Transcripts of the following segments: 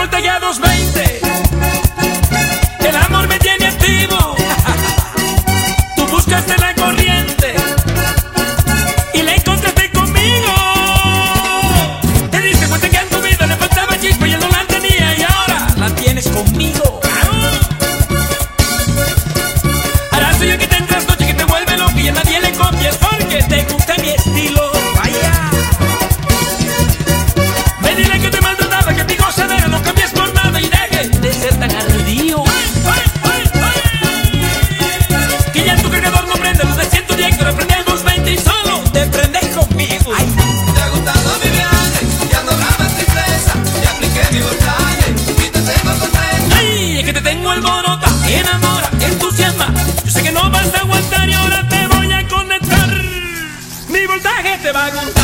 volteé a 220. El amor me tiene activo. Tú buscaste la judío. Que ya tu cargador no prende, los de 110 que reprende el 220 y solo te prendes conmigo. Ay. Te ha gustado mi viaje, ya no habrá más tristeza, ya apliqué mi voltaje y te tengo sorpresa. Ay, es que te tengo alborota, enamora, entusiasma. Yo sé que no vas a aguantar y ahora te voy a conectar. Mi voltaje te va a gustar.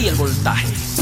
y el voltaje.